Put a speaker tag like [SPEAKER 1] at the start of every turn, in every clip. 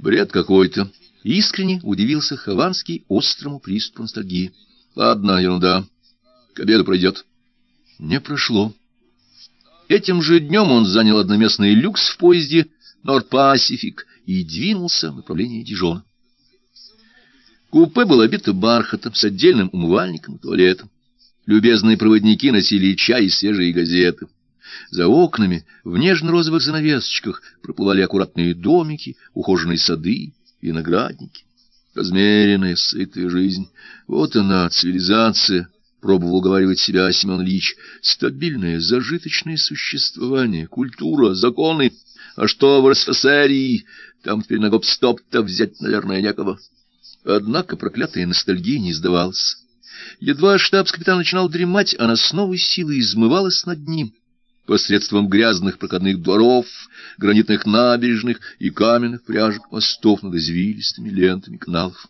[SPEAKER 1] Бред какой-то. Искренне удивился Хованский острому приступу ностальгии. Ладно, ерунда. К обеду пройдет. Не прошло. Этим же днем он занял одноместный люкс в поезде Норд-Пасифик и двинулся в направлении Дижона. Купе было обито бархатом с отдельным умывальником и туалетом. Любезные проводники носили чай и свежие газеты. За окнами в нежно-розовых занавесочках проплывали аккуратные домики, ухоженные сады, виноградники. Размеренная, сытая жизнь. Вот она, цивилизация, пробовал уговаривать себя Семен Ильич. Стабильное, зажиточное существование, культура, законы. А что в РСФСР? Там теперь на гоп-стоп-то взять, наверное, некого. Однако проклятая ностальгия не сдавалась. Едва штабс-капитан начинал дремать, она с новой силой измывалась над ним посредством грязных проходных дворов, гранитных набережных и каменных пряжек мостов над извилистыми лентами каналов.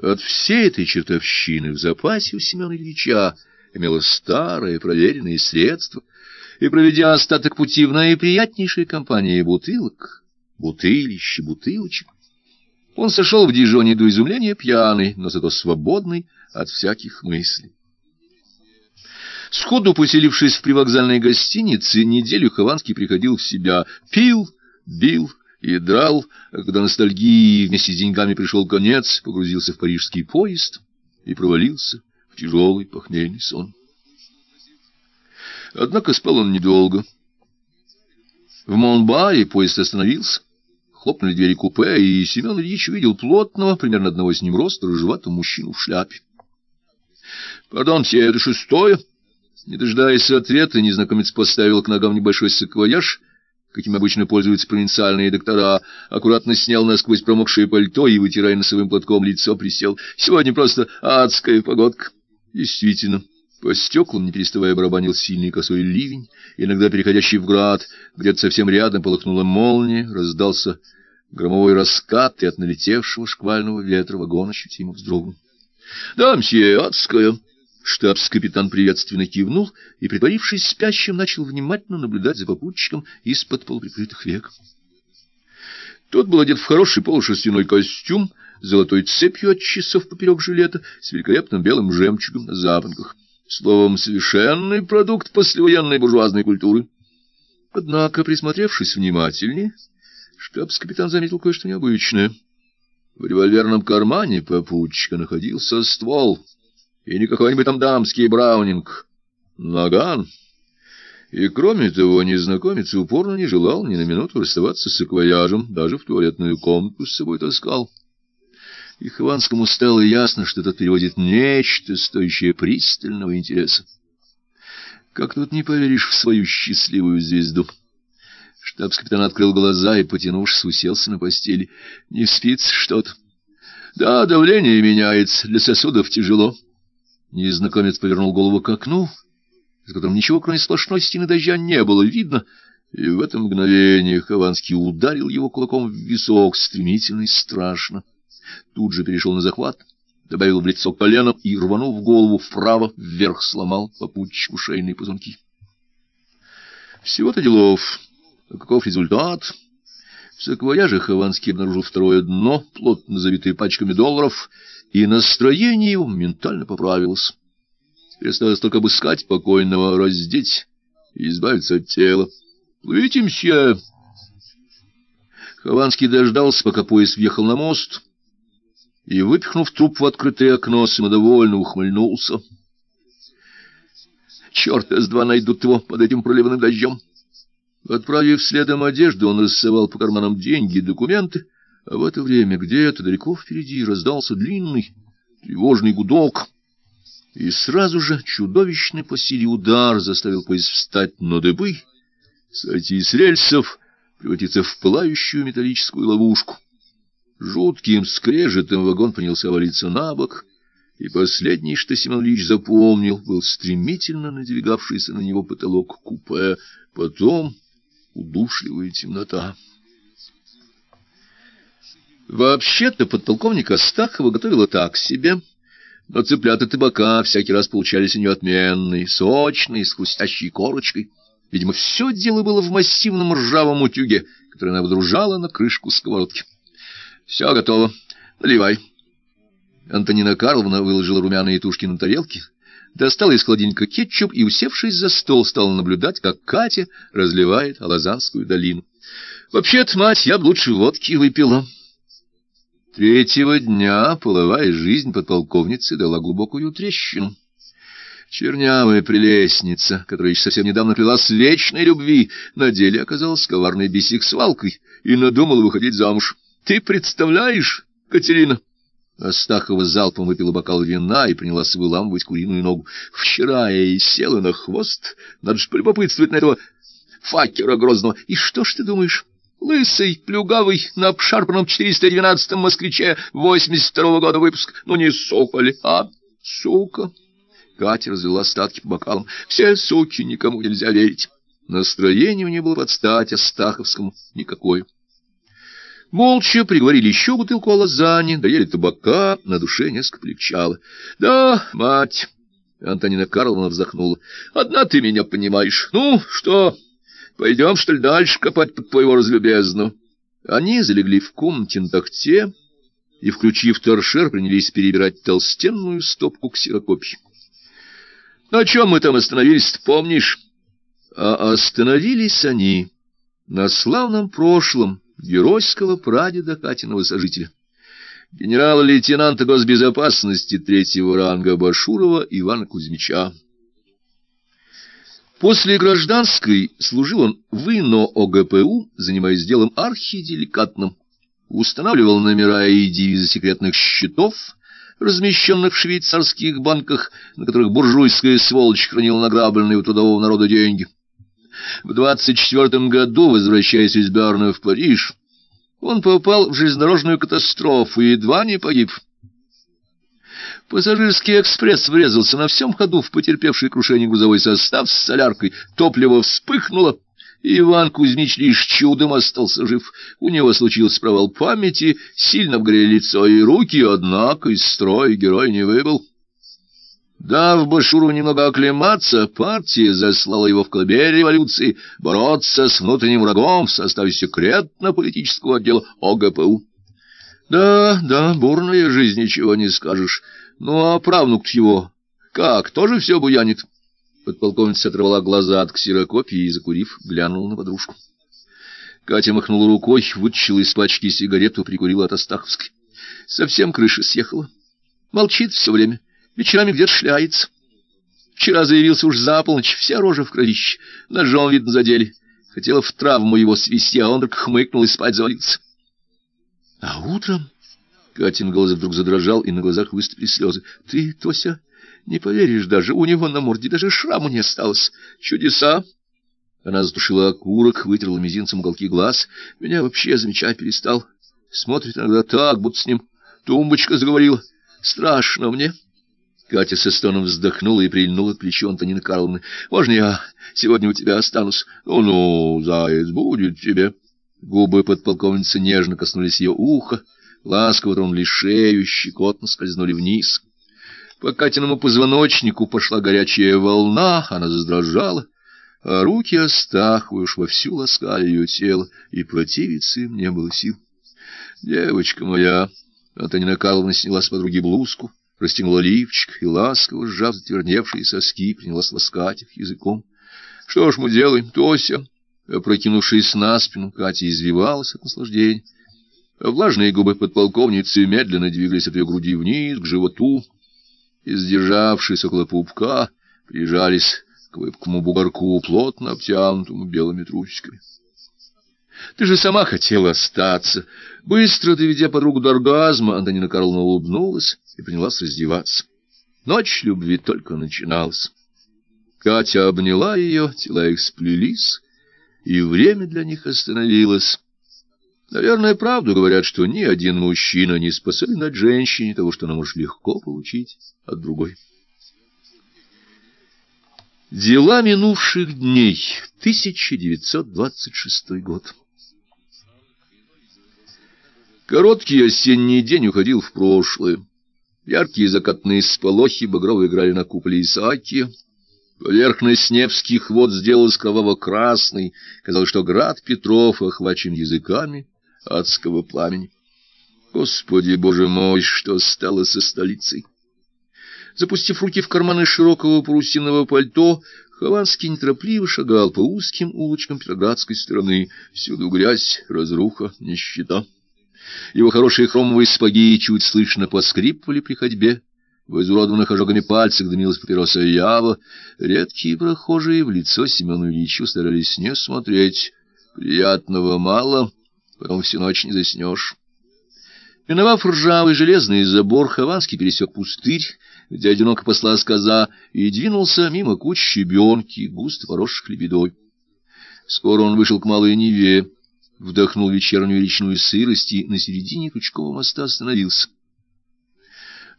[SPEAKER 1] От всей этой чертовщины в запасе у Семена Ильича имело старое проверенное средство, и, проведя остаток пути в наиприятнейшей компании бутылок, бутылища, бутылочек, он сошел в Дижоне до изумления пьяный, но зато свободный от всяких мыслей. Сходу поселившись в привокзальной гостинице, неделю Хованский приходил в себя, пил, бил и драл, а когда ностальгии вместе с деньгами пришел конец, погрузился в парижский поезд и провалился в тяжелый похмельный сон. Однако спал он недолго. В Монбаре поезд остановился, хлопнули двери купе, и Семен Ильич увидел плотного, примерно одного с ним роста, рыжеватого мужчину в шляпе. — Пардон, все это шестое? Не дожидаясь ответа, незнакомец поставил к ногам небольшой саквояж, каким обычно пользуются провинциальные доктора, аккуратно снял насквозь промокшее пальто и, вытирая носовым платком лицо, присел. Сегодня просто адская погодка. Действительно, по стеклам, не переставая, барабанил сильный косой ливень, иногда переходящий в град, где-то совсем рядом полыхнула молния, раздался громовой раскат, и от налетевшего шквального ветра вагон ощутимо вздрогнул. — Да, мсье, адская! Штабс-капитан приветственно кивнул и, притворившись спящим, начал внимательно наблюдать за попутчиком из-под полуприкрытых век. Тот был одет в хороший полушерстяной костюм, золотой цепью от часов поперек жилета, с великолепным белым жемчугом на запонках. Словом, совершенный продукт послевоенной буржуазной культуры. Однако, присмотревшись внимательнее, штабс-капитан заметил кое-что необычное. В револьверном кармане попутчика находился ствол — и не какой-нибудь там дамский браунинг. Наган. И, кроме того, незнакомец упорно не желал ни на минуту расставаться с саквояжем, даже в туалетную комнату с собой таскал. И Хованскому стало ясно, что тот переводит нечто, стоящее пристального интереса. Как тут не поверишь в свою счастливую звезду? Штабс-капитан открыл глаза и, потянувшись, уселся на постели. Не спится что-то? Да, давление меняется, для сосудов тяжело. Незнакомец повернул голову к окну, за которым ничего, кроме сплошной стены дождя, не было видно, и в это мгновение Хованский ударил его кулаком в висок стремительно и страшно. Тут же перешел на захват, добавил в лицо коленом и, рванув голову вправо, вверх сломал попутчику шейные позвонки. Всего-то делов. А каков результат? В саквояже Хованский обнаружил второе дно, плотно забитое пачками долларов — и настроение его моментально поправилось. Теперь осталось только обыскать покойного, раздеть и избавиться от тела. «Плывите, мсье!» Хованский дождался, пока поезд въехал на мост, и, выпихнув труп в открытое окно, самодовольно ухмыльнулся. «Черт, с два найдут его под этим проливным дождем!» Отправив следом одежду, он рассовал по карманам деньги и документы, а в это время где-то далеко впереди раздался длинный тревожный гудок, и сразу же чудовищный по силе удар заставил поезд встать на дыбы, сойти с рельсов, превратиться в пылающую металлическую ловушку. Жутким скрежетом вагон принялся валиться на бок, и последний, что Семен Ильич запомнил, был стремительно надвигавшийся на него потолок купе, потом удушливая темнота. Вообще-то подполковник Астахова готовила так себе, но цыплята табака всякий раз получались у нее отменные, сочные, с хрустящей корочкой. Видимо, все дело было в массивном ржавом утюге, который она водружала на крышку сковородки. Все готово. Наливай. Антонина Карловна выложила румяные тушки на тарелки, достала из холодильника кетчуп и, усевшись за стол, стала наблюдать, как Катя разливает Алазанскую долину. Вообще-то, мать, я бы лучше водки выпила. Третьего дня половая жизнь подполковницы дала глубокую трещину. Чернявая прелестница, которая еще совсем недавно клялась вечной любви, на деле оказалась коварной бисексуалкой и надумала выходить замуж. Ты представляешь, Катерина? Астахова залпом выпила бокал вина и принялась выламывать куриную ногу. Вчера я ей села на хвост, надо же полюбопытствовать на этого факера грозного. И что ж ты думаешь? Лысый, плюгавый, на обшарпанном 412-м москвиче 82-го года выпуск. Ну не сука ли, а? Сука. Катя развела остатки по бокалам. Все суки, никому нельзя верить. Настроение у нее было под стать Астаховскому никакое. Молча приговорили еще бутылку алазани, доели табака, на душе несколько полегчало. — Да, мать, — Антонина Карловна вздохнула, — одна ты меня понимаешь. Ну, что, пойдем, что ли, дальше копать под твоего разлюбезного? Они залегли в комнате на тахте и, включив торшер, принялись перебирать толстенную стопку ксерокопий. — На чем мы там остановились помнишь? А остановились они на славном прошлом, геройского прадеда Катиного сожителя, генерала-лейтенанта госбезопасности третьего ранга Башурова Ивана Кузьмича. После гражданской служил он в ИНО ОГПУ, занимаясь делом архиделикатным, устанавливал номера и девизы секретных счетов, размещенных в швейцарских банках, на которых буржуйская сволочь хранила награбленные у трудового народа деньги. В двадцать четвертом году, возвращаясь из Берна в Париж, он попал в железнодорожную катастрофу и едва не погиб. Пассажирский экспресс врезался на всем ходу в потерпевший крушение грузовой состав с соляркой. Топливо вспыхнуло, Иван Кузьмич лишь чудом остался жив. У него случился провал памяти, сильно обгорели лицо и руки, однако из строя герой не выбыл. Дав Башуру немного оклематься, партия заслала его в колыбель революции бороться с внутренним врагом в составе секретно-политического отдела ОГПУ. Да, да, бурная жизнь, ничего не скажешь. Ну, а правнук его как, тоже все буянит? Подполковница оторвала глаза от ксерокопии и, закурив, глянула на подружку. Катя махнула рукой, вытащила из пачки сигарету, прикурила от Астаховской. Совсем крыша съехала. Молчит все время вечерами где-то шляется. Вчера заявился уж за полночь, вся рожа в кровище, ножом, видно, задели. Хотела в травму его свести, а он только хмыкнул и спать завалился. А утром Катин голос вдруг задрожал, и на глазах выступили слезы. — Ты, Тося, не поверишь даже, у него на морде даже шраму не осталось. Чудеса! Она затушила окурок, вытерла мизинцем уголки глаз. Меня вообще замечать перестал. Смотрит иногда так, будто с ним тумбочка заговорила. Страшно мне. — Катя со стоном вздохнула и прильнула к плечу Антонины Карловны. — Можно я сегодня у тебя останусь? Ну — заяц, будет тебе. Губы подполковницы нежно коснулись ее уха, ласково тронули шею, щекотно скользнули вниз. По Катиному позвоночнику пошла горячая волна, она задрожала, а руки Астаховой уж вовсю ласкали ее тело, и противиться им не было сил. — Девочка моя! — Антонина Карловна сняла с подруги блузку, растянула лифчик и, ласково сжав затвердевшие соски, принялась ласкать их языком. — Что ж мы делаем, Тося? Опрокинувшись на спину, Катя извивалась от наслаждения. Влажные губы подполковницы медленно двигались от ее груди вниз, к животу, и, сдержавшись около пупка, прижались к выпкому бугорку, плотно обтянутому белыми трусиками. — Ты же сама хотела остаться. Быстро доведя подругу до оргазма, Антонина Карловна улыбнулась и принялась раздеваться. Ночь любви только начиналась. Катя обняла ее, тела их сплелись, и время для них остановилось. Наверное, правду говорят, что ни один мужчина не способен от женщине того, что она может легко получить от другой. Дела минувших дней. 1926 год. Короткий осенний день уходил в прошлое. Яркие закатные сполохи багрово играли на куполе Исаакия. Поверхность Невских вод сделалась кроваво-красной. Казалось, что град Петров охвачен языками адского пламени. Господи, боже мой, что стало со столицей? Запустив руки в карманы широкого парусинового пальто, Хованский неторопливо шагал по узким улочкам Петроградской стороны. Всюду грязь, разруха, нищета. Его хорошие хромовые спаги чуть слышно поскрипывали при ходьбе. В изуродованных ожогами пальцах дымилась папироса ява. Редкие прохожие в лицо Семену Ильичу старались не смотреть. Приятного мало, потом всю ночь не заснешь. Миновав ржавый железный забор, Хованский пересек пустырь, где одиноко послась коза, и двинулся мимо куч щебенки, густо поросших лебедой. Скоро он вышел к Малой Неве, вдохнул вечернюю речную сырость и на середине Крючкового моста остановился.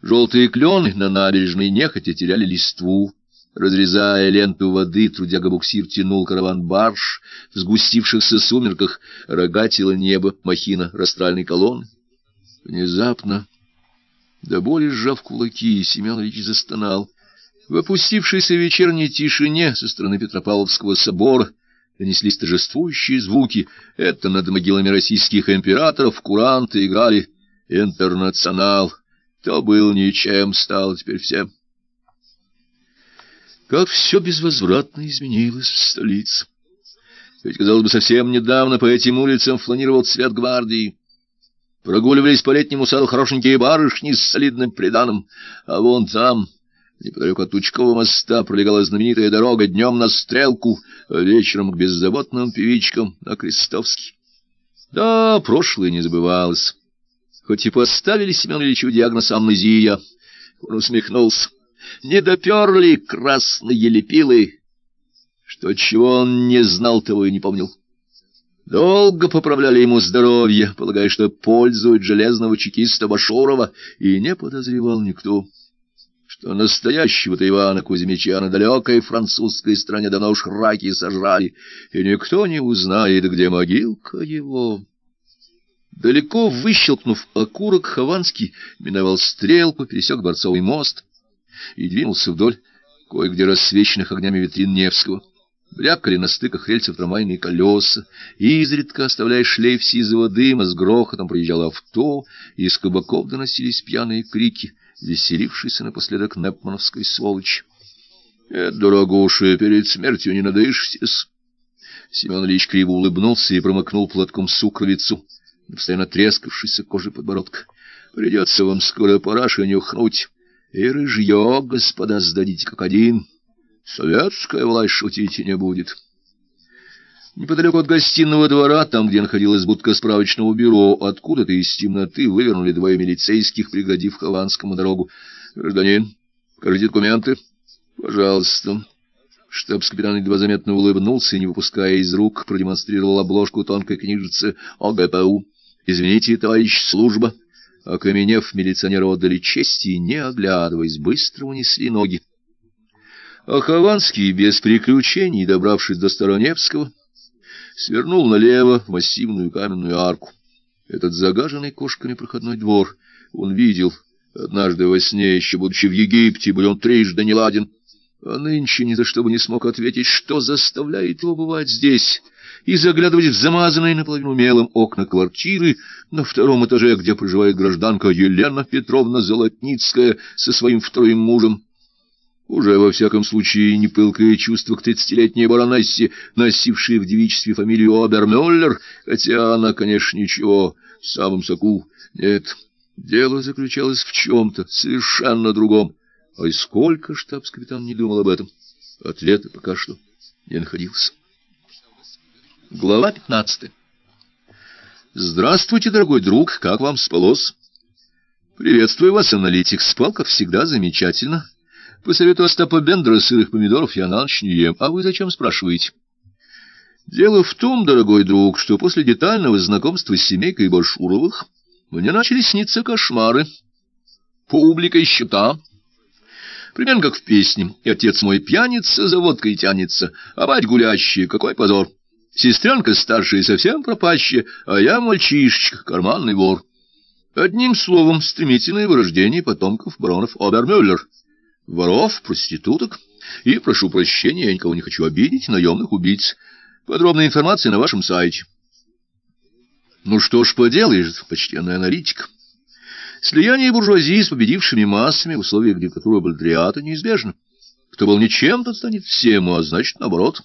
[SPEAKER 1] Желтые клены на набережной нехотя теряли листву, Разрезая ленту воды, трудяга-буксир тянул караван-барж, в сгустившихся сумерках рогатило небо махина растральной колонны. Внезапно, до боли сжав кулаки, Семен застонал. В опустившейся вечерней тишине со стороны Петропавловского собора донеслись торжествующие звуки. Это над могилами российских императоров куранты играли «Интернационал». То был ничем, стал теперь всем. Как все безвозвратно изменилось в столице. Ведь, казалось бы, совсем недавно по этим улицам фланировал цвет гвардии. Прогуливались по летнему саду хорошенькие барышни с солидным приданым, а вон там, неподалеку от Тучкового моста, пролегала знаменитая дорога днем на Стрелку, а вечером к беззаботным певичкам на Крестовский. Да, прошлое не забывалось. Хоть и поставили Семену Ильичу диагноз амнезия, он усмехнулся. Не доперли красные лепилы, что чего он не знал, того и не помнил. Долго поправляли ему здоровье, полагая, что пользует железного чекиста Башурова, и не подозревал никто, что настоящего-то Ивана Кузьмича на далекой французской стране давно уж раки сожрали, и никто не узнает, где могилка его. Далеко выщелкнув окурок, Хованский миновал стрелку, пересек Борцовый мост и двинулся вдоль кое-где рассвеченных огнями витрин Невского. Брякали на стыках рельсов трамвайные колеса, и изредка, оставляя шлейф сизого дыма, с грохотом проезжало авто, и из кабаков доносились пьяные крики, веселившиеся напоследок непмановской сволочи. — Это, дорогуша, перед смертью не надышитесь. Семен Ильич криво улыбнулся и промокнул платком сукровицу, постоянно трескавшейся кожей подбородка. — Придется вам скоро параши нюхнуть. И рыжье, господа, сдадите как один. — Советская власть шутить не будет. Неподалеку от гостиного двора, там, где находилась будка справочного бюро, откуда-то из темноты вывернули двое милицейских, пригодив Хованскому дорогу. — Гражданин, покажите документы. — Пожалуйста. Штабс-капитан едва заметно улыбнулся и, не выпуская из рук, продемонстрировал обложку тонкой книжицы ОГПУ. — Извините, товарищ служба. Окаменев, милиционеры отдали честь и, не оглядываясь, быстро унесли ноги. А Хованский, без приключений, добравшись до Староневского, свернул налево в массивную каменную арку. Этот загаженный кошками проходной двор он видел однажды во сне, еще будучи в Египте, был он трижды неладен. А нынче ни за что бы не смог ответить, что заставляет его бывать здесь и заглядывать в замазанные наполовину мелом окна квартиры на втором этаже, где проживает гражданка Елена Петровна Золотницкая со своим вторым мужем. Уже, во всяком случае, не пылкое чувство к тридцатилетней баронессе, носившей в девичестве фамилию Обермюллер, хотя она, конечно, ничего, в самом соку. Нет, дело заключалось в чем-то совершенно другом. А сколько штабс-капитан не думал об этом, ответа пока что не находился. Глава пятнадцатая. Здравствуйте, дорогой друг, как вам спалось? Приветствую вас, аналитик. Спал, как всегда, замечательно. По совету Остапа Бендера сырых помидоров я на ночь не ем. А вы зачем спрашиваете? Дело в том, дорогой друг, что после детального знакомства с семейкой Башуровых мне начали сниться кошмары. Публика и счета. Примерно как в песне. И отец мой пьяница, за водкой тянется, а мать гулящая, какой позор. Сестренка старшая совсем пропащая, а я мальчишечка, карманный вор. Одним словом, стремительное вырождение потомков баронов Обермюллер воров, проституток и, прошу прощения, я никого не хочу обидеть, наемных убийц. Подробная информация на вашем сайте. Ну что ж поделаешь, почтенный аналитик. Слияние буржуазии с победившими массами в условиях диктатуры Бальдриата неизбежно. Кто был ничем, тот станет всем, а значит, наоборот.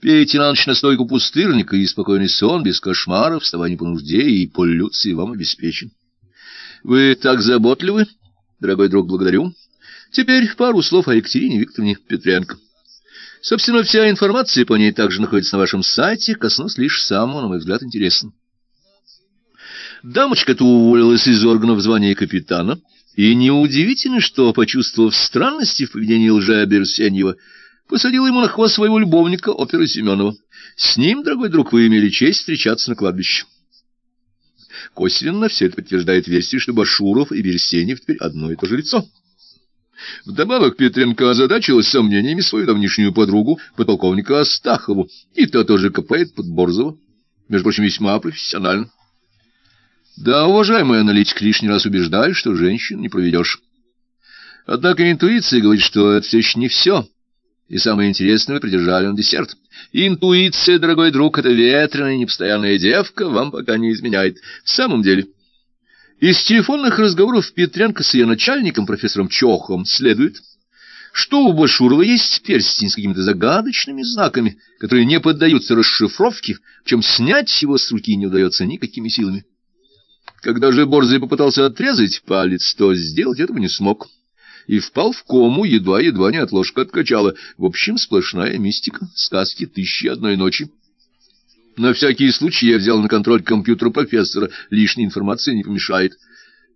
[SPEAKER 1] Пейте на ночь настойку пустырника и спокойный сон, без кошмаров, вставание по нужде и полюции вам обеспечен. Вы так заботливы, дорогой друг, благодарю. Теперь пару слов о Екатерине Викторовне Петренко. Собственно, вся информация по ней также находится на вашем сайте, коснусь лишь самого, на мой взгляд, интересного. Дамочка-то уволилась из органов звания капитана, и неудивительно, что, почувствовав странности в поведении лжа Берсеньева, посадила ему на хвост своего любовника, опера Семенова. С ним, дорогой друг, вы имели честь встречаться на кладбище. Косвенно все это подтверждает версию, что Башуров и Берсеньев теперь одно и то же лицо. Вдобавок Петренко озадачилась сомнениями свою давнишнюю подругу, подполковника Астахову, и та тоже копает под Борзова, между прочим, весьма профессионально. Да, уважаемый аналитик, лишний раз убеждаю, что женщин не проведешь. Однако интуиция говорит, что это все еще не все, и самое интересное придержали на десерт. Интуиция, дорогой друг, это ветреная непостоянная девка, вам пока не изменяет. В самом деле... Из телефонных разговоров Петренко с ее начальником, профессором Чохом, следует, что у Башурова есть перстень с какими-то загадочными знаками, которые не поддаются расшифровке, причем снять его с руки не удается никакими силами. Когда же Борзый попытался отрезать палец, то сделать этого не смог. И впал в кому, едва-едва не от ложка откачала. В общем, сплошная мистика, сказки тысячи одной ночи. На всякий случай я взял на контроль компьютер профессора. Лишней информации не помешает.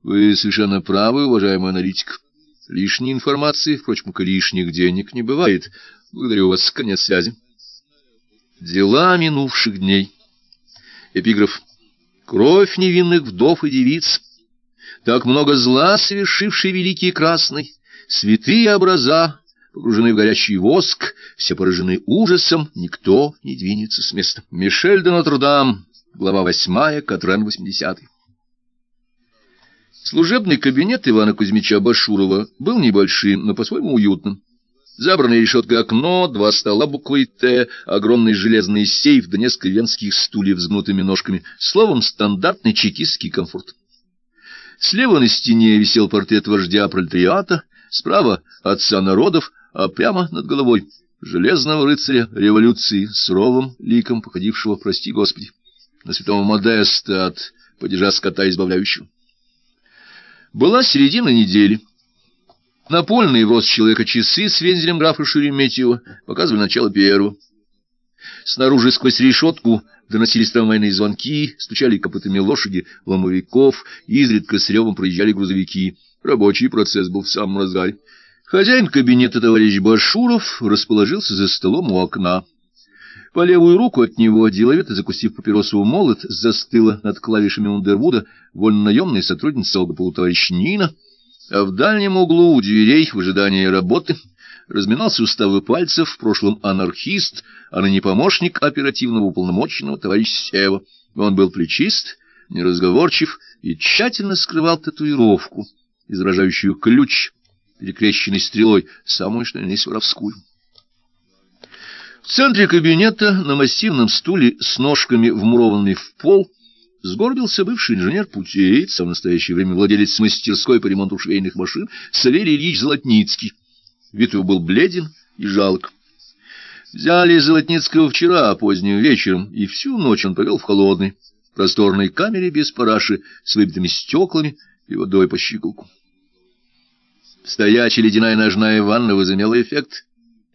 [SPEAKER 1] Вы совершенно правы, уважаемый аналитик. Лишней информации, впрочем, как лишних денег не бывает. Благодарю вас. Конец связи. Дела минувших дней. Эпиграф. Кровь невинных вдов и девиц. Так много зла, совершивший великий красный. Святые образа, погружены в горячий воск, все поражены ужасом, никто не двинется с места. Мишель де Нотр-Дам, глава восьмая, Катрен восьмидесятый. Служебный кабинет Ивана Кузьмича Башурова был небольшим, но по-своему уютным. Забранное решеткой окно, два стола буквой «Т», огромный железный сейф да несколько венских стульев с гнутыми ножками. Словом, стандартный чекистский комфорт. Слева на стене висел портрет вождя пролетариата, справа — отца народов, а прямо над головой железного рыцаря революции с ровом ликом, походившего, прости господи, на святого Модеста от падежа скота избавляющего. Была середина недели. Напольные в рост человека часы с вензелем графа Шереметьева показывали начало первого. Снаружи сквозь решетку доносились трамвайные звонки, стучали копытами лошади ломовиков, изредка с ревом проезжали грузовики. Рабочий процесс был в самом разгаре. Хозяин кабинета товарищ Башуров расположился за столом у окна. По левую руку от него, деловито закусив папиросовую молот, застыла над клавишами Ундервуда вольнонаемная сотрудница ЛГПУ товарищ Нина, а в дальнем углу у дверей в ожидании работы разминал суставы пальцев в прошлом анархист, а ныне помощник оперативного уполномоченного товарищ Сева. Он был плечист, неразговорчив и тщательно скрывал татуировку, изображающую ключ перекрещенной стрелой, самую что ни воровскую. В центре кабинета на массивном стуле с ножками, вмурованными в пол, сгорбился бывший инженер-путеец, а в настоящее время владелец мастерской по ремонту швейных машин Савелий Ильич Золотницкий. Вид его был бледен и жалок. Взяли Золотницкого вчера поздним вечером, и всю ночь он провел в холодной, просторной камере без параши, с выбитыми стеклами и водой по щиколку. Стоячая ледяная ножная ванна возымела эффект,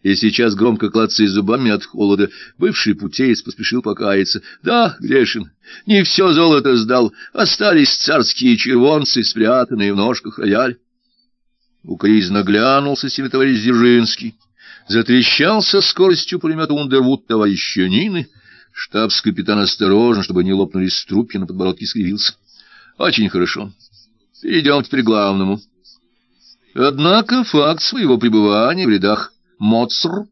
[SPEAKER 1] и сейчас, громко клацая зубами от холода, бывший путеец поспешил покаяться. Да, грешен, не все золото сдал, остались царские червонцы, спрятанные в ножках рояль. Укоризненно глянулся себе товарищ Дзержинский, затрещал со скоростью пулемета Ундервуд товарища Нины, штабс-капитан осторожно, чтобы не лопнули струпья на подбородке, скривился. Очень хорошо. Перейдем теперь к главному. Однако факт своего пребывания в рядах МОЦР,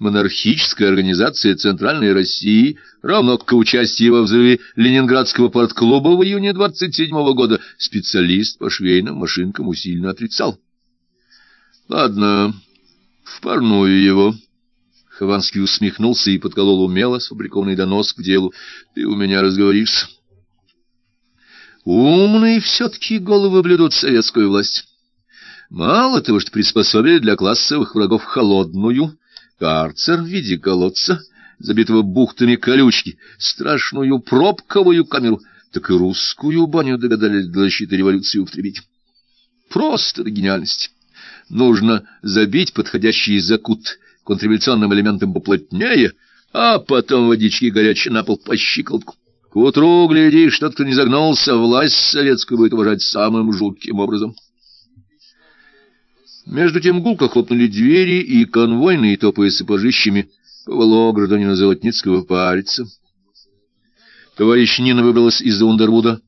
[SPEAKER 1] монархическая организация Центральной России, равно как участие во взрыве Ленинградского партклуба в июне 27 -го года, специалист по швейным машинкам усиленно отрицал. Ладно, в парную его. Хованский усмехнулся и подколол умело сфабрикованный донос к делу. Ты у меня разговоришься. Умные все-таки головы блюдут советскую власть. Мало того, что приспособили для классовых врагов холодную, карцер в виде колодца, забитого бухтами колючки, страшную пробковую камеру, так и русскую баню догадались для защиты революции употребить. Просто до гениальности. Нужно забить подходящий закут контрреволюционным элементом поплотнее, а потом водички горячей на пол по щиколотку. К утру, гляди, что кто не загнулся, власть советскую будет уважать самым жутким образом. Между тем гулко хлопнули двери, и конвойные, топая сапожищами, повело гражданина Золотницкого париться. Товарищ Нина выбралась из-за Ундервуда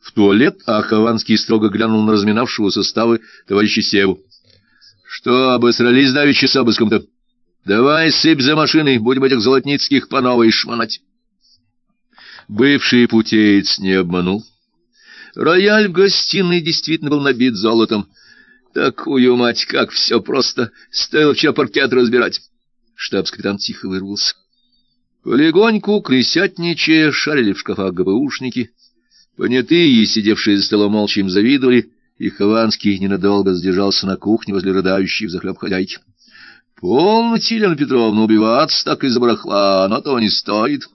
[SPEAKER 1] в туалет, а Хованский строго глянул на разминавшего составы товарища Севу. — Что, обосрались давеча с обыском-то? Давай сыпь за машиной, будем этих Золотницких по новой шмонать. Бывший путеец не обманул. Рояль в гостиной действительно был набит золотом. Такую мать, как все просто, стоило вчера паркет разбирать. Штабс-капитан тихо вырвался. Полегоньку, крысятничая, шарили в шкафах ГБУшники. Понятые, сидевшие за столом, молча им завидовали, и Хованский ненадолго задержался на кухне возле рыдающей взахлеб хозяйки. — Полноте, Елена Петровна, убиваться так из-за барахла, оно того не стоит.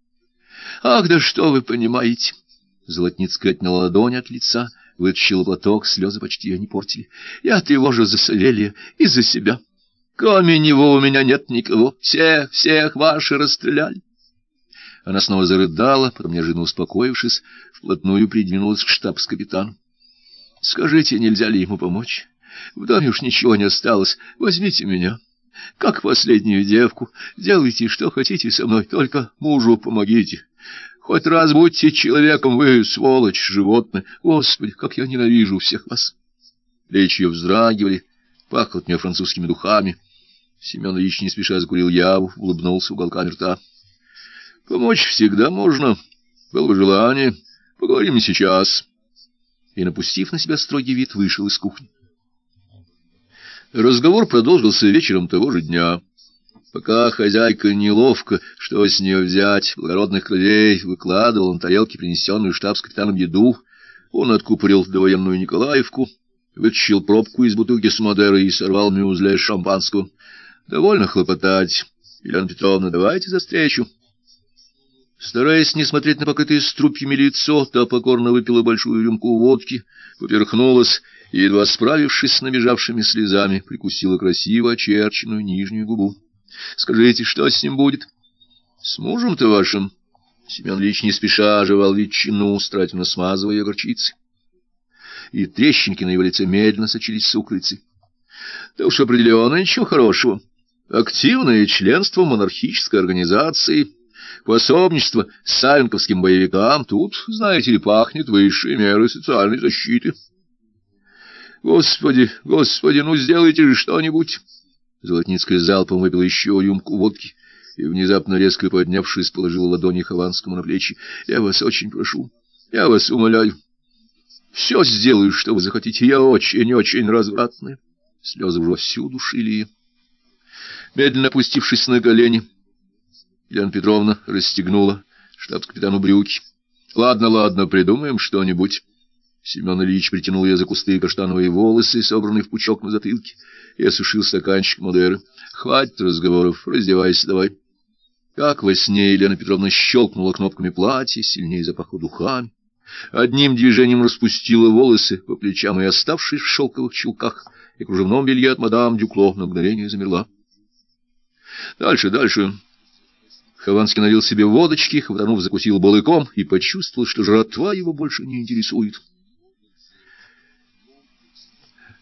[SPEAKER 1] — Ах, да что вы понимаете! Золотницкая отняла ладонь от лица, вытащила платок, слезы почти ее не портили. — Я тревожу за Савелия и за себя. — Кроме него у меня нет никого. Всех, всех ваши расстреляли. Она снова зарыдала, потом, неожиданно успокоившись, вплотную придвинулась к штабс-капитану. — Скажите, нельзя ли ему помочь? В доме уж ничего не осталось. Возьмите меня. Как последнюю девку. Делайте, что хотите со мной, только мужу помогите. Хоть раз будьте человеком, вы, сволочь, животное. Господи, как я ненавижу всех вас. Плечи ее вздрагивали, пахло от нее французскими духами. Семен Ильич не спеша закурил яву, улыбнулся уголками рта. — Помочь всегда можно. Было бы желание. Поговорим сейчас. И, напустив на себя строгий вид, вышел из кухни. Разговор продолжился вечером того же дня. Пока хозяйка неловко, что с нее взять, благородных кровей, выкладывал на тарелке принесенную штабс-капитаном еду, он откупорил довоенную Николаевку, вытащил пробку из бутылки с Мадерой и сорвал мюзля шампанского. Довольно хлопотать. Елена Петровна, давайте за встречу. Стараясь не смотреть на покрытое струпьями лицо, та покорно выпила большую рюмку водки, поперхнулась и, едва справившись с набежавшими слезами, прикусила красиво очерченную нижнюю губу. — Скажите, что с ним будет? — С мужем-то вашим. Семен Ильич не спеша оживал ветчину, старательно смазывая горчицей. И трещинки на его лице медленно сочились сукрицей. — Да уж определенно ничего хорошего. — Активное членство монархической организации, пособничество сальниковским боевикам тут, знаете ли, пахнет высшей мерой социальной защиты. Господи, господи, ну сделайте же что-нибудь. Золотницкая залпом выпила еще рюмку водки и, внезапно резко поднявшись, положила ладони Хованскому на плечи. Я вас очень прошу, я вас умоляю. Все сделаю, что вы захотите. Я очень-очень развратная. Слезы уже всюду шили ее медленно опустившись на колени. Елена Петровна расстегнула штабс-капитану брюки. — Ладно, ладно, придумаем что-нибудь. Семен Ильич притянул ее за кусты каштановые волосы, собранные в пучок на затылке, и осушил стаканчик Модеры. — Хватит разговоров, раздевайся давай. Как во сне Елена Петровна щелкнула кнопками платья, сильнее запахло духами. Одним движением распустила волосы по плечам и, оставшись в шелковых чулках и кружевном белье от мадам Дюкло, на мгновение замерла. Дальше, дальше. Хованский налил себе водочки, хватанув, закусил балыком и почувствовал, что жратва его больше не интересует.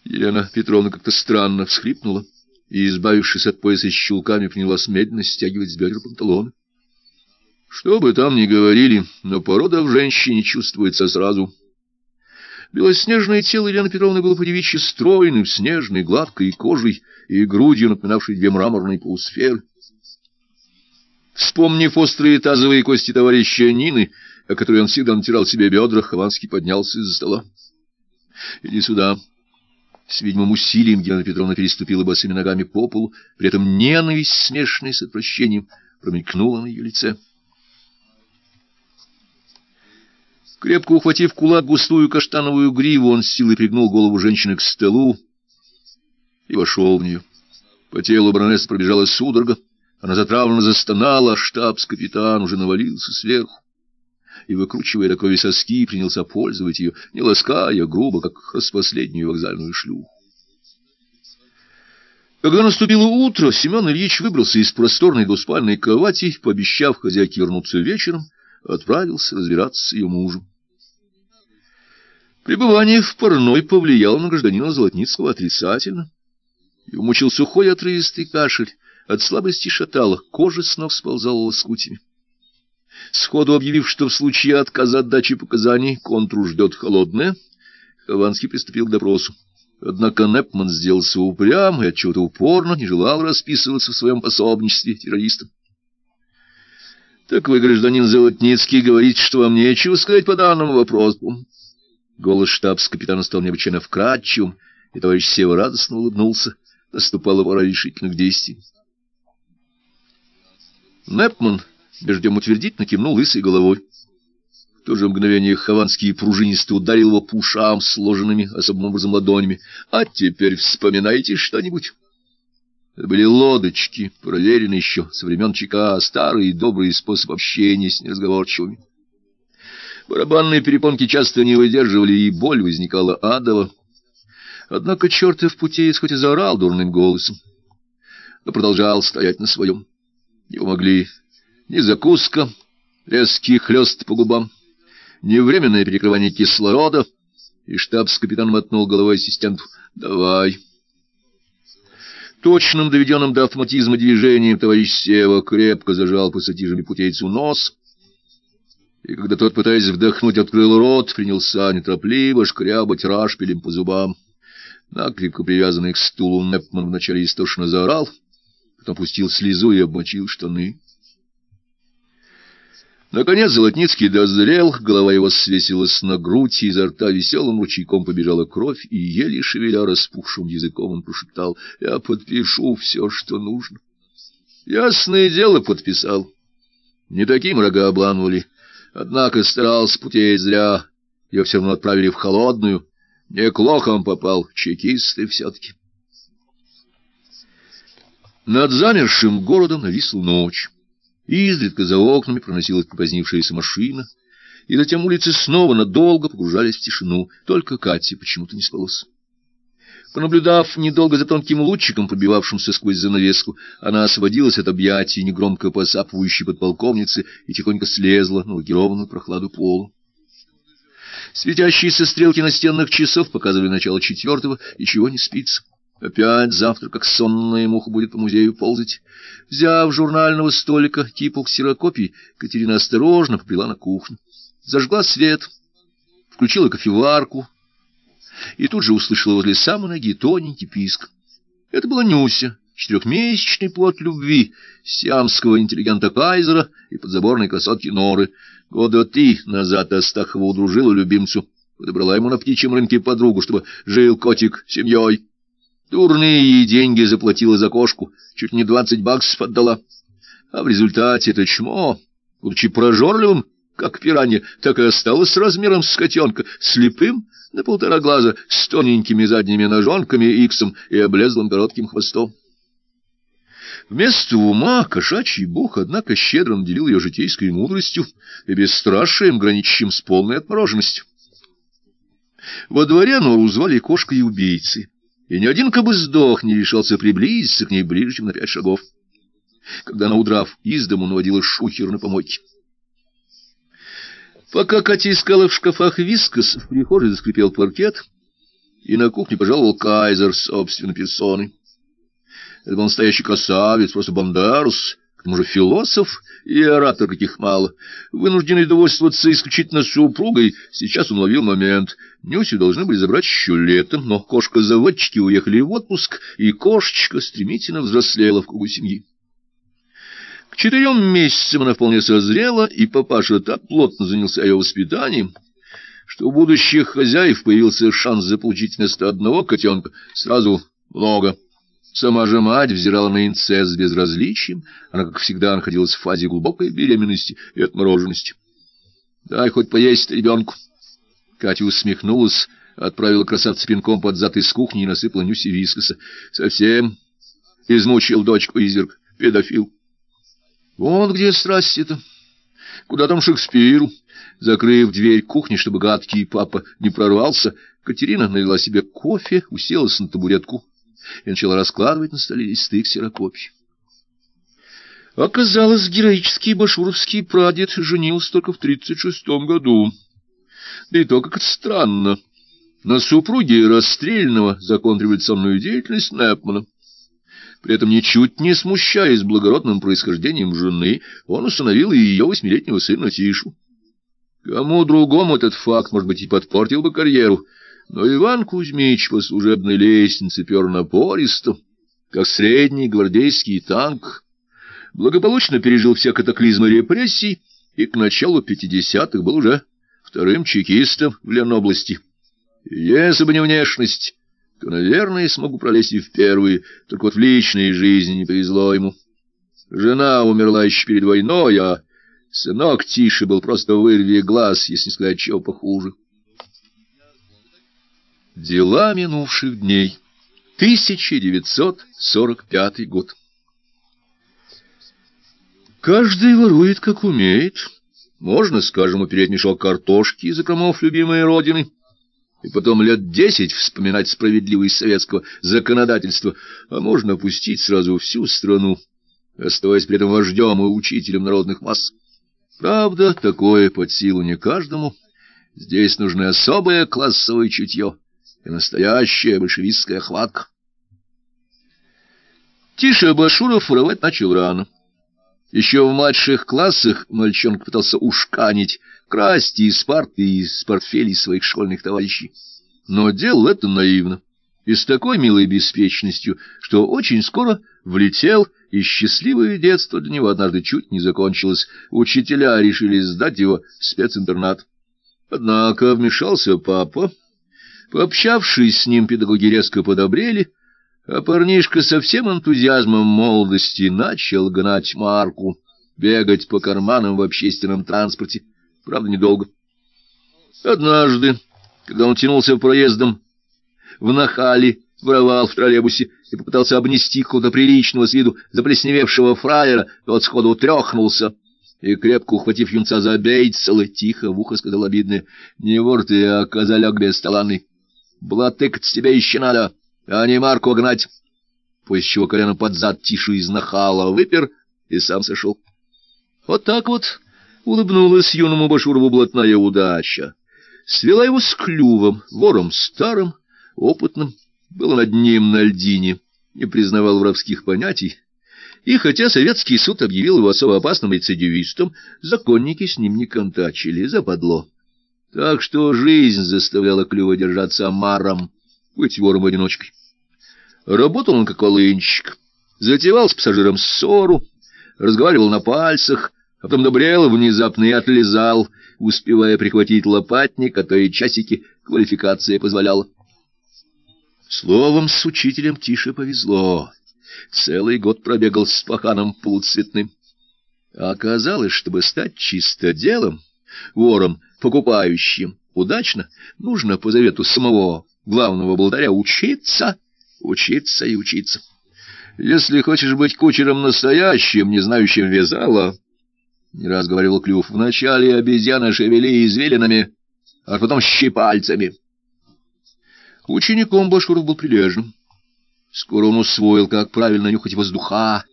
[SPEAKER 1] Елена Петровна как-то странно всхлипнула и, избавившись от пояса с щелками, принялась медленно стягивать с бедер панталоны. Что бы там ни говорили, но порода в женщине чувствуется сразу. Белоснежное тело Елены Петровны было по-девичьи стройным, снежной, гладкой кожей и грудью, напоминавшей две мраморные полусферы. Вспомнив острые тазовые кости товарища Нины, о которой он всегда натирал себе бедра, Хованский поднялся из-за стола. — Иди сюда. С видимым усилием Елена Петровна переступила босыми ногами по полу, при этом ненависть, смешанная с отвращением, промелькнула на ее лице. — Крепко ухватив кулак густую каштановую гриву, он с силой пригнул голову женщины к столу и вошел в нее. По телу баронессы пробежала судорога, она затравленно застонала, а штабс-капитан уже навалился сверху и, выкручивая крови соски, принялся пользовать ее, не лаская, грубо, как распоследнюю вокзальную шлюху. Когда наступило утро, Семен Ильич выбрался из просторной двуспальной кровати, пообещав хозяйке вернуться вечером, отправился разбираться с ее мужем. Пребывание в парной повлияло на гражданина Золотницкого отрицательно. Его мучил сухой отрывистый кашель, от слабости шатало, кожа с ног сползала лоскутями. Сходу объявив, что в случае отказа от дачи показаний контру ждет холодное, Хованский приступил к допросу. Однако Непман сделался упрям и отчего-то упорно не желал расписываться в своем пособничестве террористам. — Так вы, гражданин Золотницкий, говорите, что вам нечего сказать по данному вопросу. Голос штабс-капитана стал необычайно вкрадчивым, и товарищ Сева радостно улыбнулся. Наступала пора решительных действий. Непман междем утвердительно кивнул лысой головой. В то же мгновение Хованский пружинисто ударил его по ушам сложенными особым образом ладонями. «А теперь вспоминайте что-нибудь». Это были лодочки, проверенные еще со времен ЧК, старый и добрый способ общения с неразговорчивыми. Барабанные перепонки часто не выдерживали, и боль возникала адово. Однако чертов путеец хоть и заорал дурным голосом, но продолжал стоять на своем. Его могли ни закуска, резкий хлёст по губам, ни временное перекрывание кислорода, и штабс-капитан мотнул головой ассистенту «Давай». Точным, доведенным до автоматизма движением, товарищ Сева крепко зажал пассатижами путейцу нос, и когда тот, пытаясь вдохнуть, открыл рот, принялся неторопливо шкрябать рашпилем по зубам. Накрепко привязанный к стулу Непман вначале истошно заорал, потом пустил слезу и обмочил штаны. Наконец Золотницкий дозрел, голова его свесилась на грудь, и изо рта веселым ручейком побежала кровь, и, еле шевеля распухшим языком, он прошептал, «Я подпишу все, что нужно». Ясное дело подписал. Не таким рога обламывали. Однако старался путей зря. Ее все равно отправили в холодную. Не к лохам попал, чекисты все-таки. Над замершим городом нависла ночь. Изредка за окнами проносилась припозднившаяся машина, и затем улицы снова надолго погружались в тишину, только Кате почему-то не спалось. Понаблюдав недолго за тонким лучиком, пробивавшимся сквозь занавеску, она освободилась от объятий негромко посапывающей подполковницы и тихонько слезла на лакированную прохладу полу. Светящиеся стрелки настенных часов показывали начало четвертого, и чего не спится. Опять завтра, как сонная муха, будет по музею ползать. Взяв журнального столика кипу ксерокопий, Катерина осторожно побрела на кухню. Зажгла свет, включила кофеварку и тут же услышала возле самой ноги тоненький писк. Это была Нюся, четырехмесячный плод любви сиамского интеллигента Кайзера и подзаборной красотки Норы. Года три назад Астахова удружила любимцу, подобрала ему на птичьем рынке подругу, чтобы жил котик семьей. Дурные деньги заплатила за кошку, чуть не двадцать баксов отдала. А в результате это чмо, будучи прожорливым, как пиранья, так и осталось размером с котенка, слепым на полтора глаза, с тоненькими задними ножонками, иксом и облезлым коротким хвостом. Вместо ума кошачий бог, однако, щедро наделил ее житейской мудростью и бесстрашием, граничащим с полной отмороженностью. Во дворе Нору звали кошкой убийцы и ни один кобыздох не решался приблизиться к ней ближе, чем на пять шагов. Когда она, удрав из дому, наводила шухер на помойке. Пока Катя искала в шкафах вискос, в прихожей заскрипел паркет, и на кухне пожаловал кайзер собственной персоной. Это был настоящий красавец, просто бандарус, к тому же философ и оратор, каких мало. Вынужденный довольствоваться исключительно супругой, сейчас он ловил момент. Нюсю должны были забрать еще летом, но кошка-заводчики уехали в отпуск, и кошечка стремительно взрослела в кругу семьи. К четырем месяцам она вполне созрела, и папаша так плотно занялся ее воспитанием, что у будущих хозяев появился шанс заполучить вместо одного котенка сразу много. Сама же мать взирала на инцест с безразличием, она, как всегда, находилась в фазе глубокой беременности и отмороженности. Дай хоть поесть ребенку. Катя усмехнулась, отправила красавца пинком под зад из кухни и насыпала Нюси вискоса. Совсем измучил дочку изверг, педофил. Вот где страсти-то. Куда там Шекспиру? Закрыв дверь кухни, чтобы гадкий папа не прорвался, Катерина налила себе кофе, уселась на табуретку и начала раскладывать на столе листы ксерокопий. Оказалось, героический башуровский прадед женился только в тридцать шестом году. Да и то как это странно. На супруге расстрелянного за контрреволюционную деятельность Непмана. При этом, ничуть не смущаясь благородным происхождением жены, он установил и ее восьмилетнего сына Тишу. Кому другому этот факт, может быть, и подпортил бы карьеру, но Иван Кузьмич по служебной лестнице пер напористо, как средний гвардейский танк, благополучно пережил все катаклизмы репрессий и к началу пятидесятых был уже вторым чекистом в Ленобласти. Если бы не внешность, то, наверное, смогу пролезть и в первые, только вот в личной жизни не повезло ему. Жена умерла еще перед войной, а сынок Тише был просто вырви глаз, если не сказать чего похуже. Дела минувших дней. 1945 год. Каждый ворует, как умеет. Можно, скажем, упереть мешок картошки из окромов любимой родины, и потом лет десять вспоминать справедливость советского законодательства, а можно опустить сразу всю страну, оставаясь при этом вождем и учителем народных масс. Правда, такое под силу не каждому. Здесь нужно особое классовое чутье и настоящая большевистская хватка. Тише Башуров воровать начал рано. Еще в младших классах мальчонка пытался ушканить, красть из парты и из портфелей своих школьных товарищей. Но делал это наивно и с такой милой беспечностью, что очень скоро влетел, и счастливое детство для него однажды чуть не закончилось. Учителя решили сдать его в специнтернат. Однако вмешался папа, Пообщавшись с ним, педагоги резко подобрели, а парнишка со всем энтузиазмом молодости начал гнать Марку, бегать по карманам в общественном транспорте, правда, недолго. Однажды, когда он тянулся проездом в Нахали, воровал в троллейбусе и попытался обнести какого-то приличного с виду заплесневевшего фраера, тот сходу трехнулся и, крепко ухватив юнца за бейцелы, тихо в ухо сказал обидное, «Не вор ты, а козалек бесталанный». Блатыкать тебя еще надо, а не Марку гнать. После чего колено под зад тише из нахала выпер и сам сошел. Вот так вот улыбнулась юному Башурову блатная удача. Свела его с клювом, вором старым, опытным, было над ним на льдине, не признавал воровских понятий, и хотя советский суд объявил его особо опасным рецидивистом, законники с ним не контачили, западло. Так что жизнь заставляла Клюва держаться омаром, быть вором-одиночкой. Работал он как волынщик, затевал с пассажиром ссору, разговаривал на пальцах, а потом добрел внезапно и отлезал, успевая прихватить лопатник, а то и часики квалификация позволяла. Словом, с учителем тише повезло. Целый год пробегал с паханом полуцветным. А оказалось, чтобы стать чистоделом, вором, покупающим удачно, нужно по завету самого главного болтаря учиться, учиться и учиться. Если хочешь быть кучером настоящим, не знающим вязала, не раз говорил Клюв, вначале обезьяна шевели извилинами, а потом щипальцами. Учеником Башуров был прилежным. Скоро он усвоил, как правильно нюхать воздуха,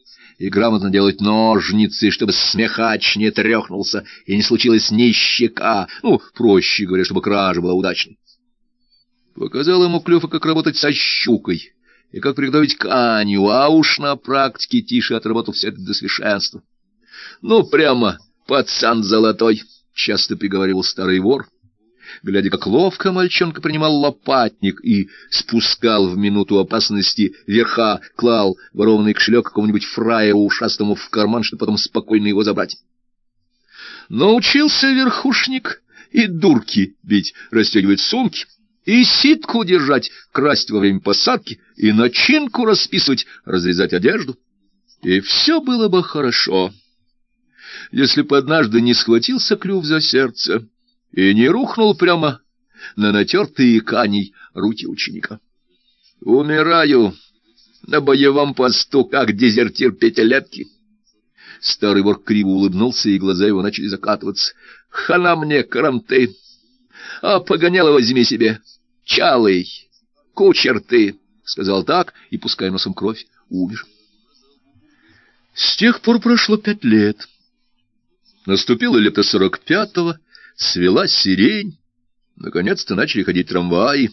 [SPEAKER 1] и грамотно делать ножницы, чтобы смехач не трехнулся и не случилось ни щека, ну, проще говоря, чтобы кража была удачной. Показал ему Клёфа, как работать со щукой и как приготовить канью, а уж на практике Тише отработал все это до совершенства. Ну, прямо пацан золотой, — часто приговорил старый вор, глядя, как ловко мальчонка принимал лопатник и спускал в минуту опасности верха, клал ворованный кошелек какому-нибудь фраеру ушастому в карман, чтобы потом спокойно его забрать. Научился верхушник и дурки бить, расстегивать сумки, и ситку держать, красть во время посадки, и начинку расписывать, разрезать одежду. И все было бы хорошо. если бы однажды не схватился клюв за сердце и не рухнул прямо на натертые каней руки ученика. «Умираю на боевом посту, как дезертир пятилетки». Старый вор криво улыбнулся, и глаза его начали закатываться. «Хана мне, карамты! А погоняло возьми себе! Чалый! Кучер ты!» — сказал так, и, пуская носом кровь, умер. С тех пор прошло пять лет. Наступило лето сорок пятого, свела сирень, наконец-то начали ходить трамваи.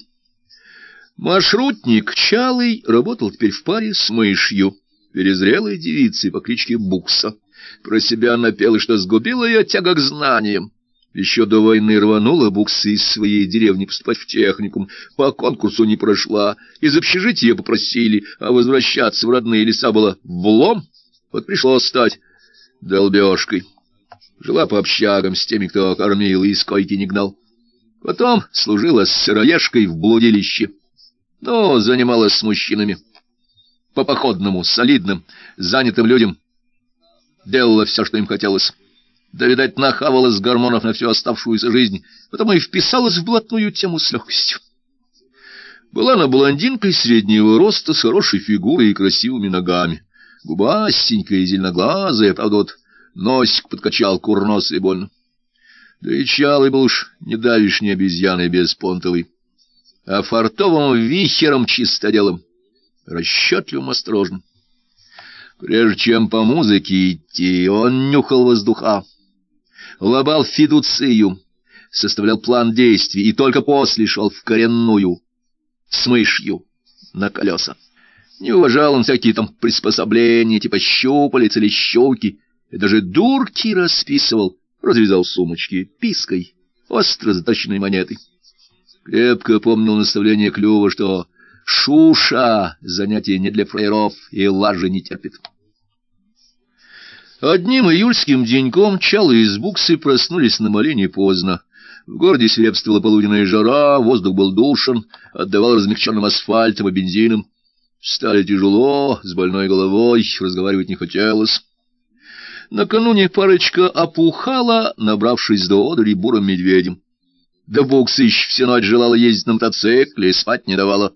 [SPEAKER 1] Маршрутник Чалый работал теперь в паре с мышью, перезрелой девицей по кличке Букса. Про себя напел, что сгубила ее тяга к знаниям. Еще до войны рванула Букса из своей деревни поступать в техникум, по конкурсу не прошла, из общежития попросили, а возвращаться в родные леса было влом. Вот пришлось стать долбежкой. Жила по общагам с теми, кто кормил и из койки не гнал. Потом служила с сыроежкой в блудилище. Но занималась с мужчинами. По походному, солидным, занятым людям. Делала все, что им хотелось. Да, видать, нахавалась гормонов на всю оставшуюся жизнь, потому и вписалась в блатную тему с легкостью. Была она блондинкой среднего роста, с хорошей фигурой и красивыми ногами. Губастенькая и зеленоглазая, правда, вот носик подкачал курносый больно. Да и чалый был уж не давишний обезьяной беспонтовый, а фартовым вихером чистоделом, расчетливым осторожным. Прежде чем по музыке идти, он нюхал воздуха, лобал фидуцию, составлял план действий и только после шел в коренную с мышью на колеса. Не уважал он всякие там приспособления, типа щупалец или щелки, и даже дурки расписывал, развязал сумочки пиской, остро заточенной монетой. Крепко помнил наставление Клюва, что шуша — занятие не для фраеров, и лажи не терпит. Одним июльским деньком Чалы из буксы проснулись на молении поздно. В городе свирепствовала полуденная жара, воздух был душен, отдавал размягченным асфальтом и бензином. Встали тяжело, с больной головой, разговаривать не хотелось. Накануне парочка опухала, набравшись до одури бурым медведем. Да Буксыч всю ночь желала ездить на мотоцикле и спать не давала.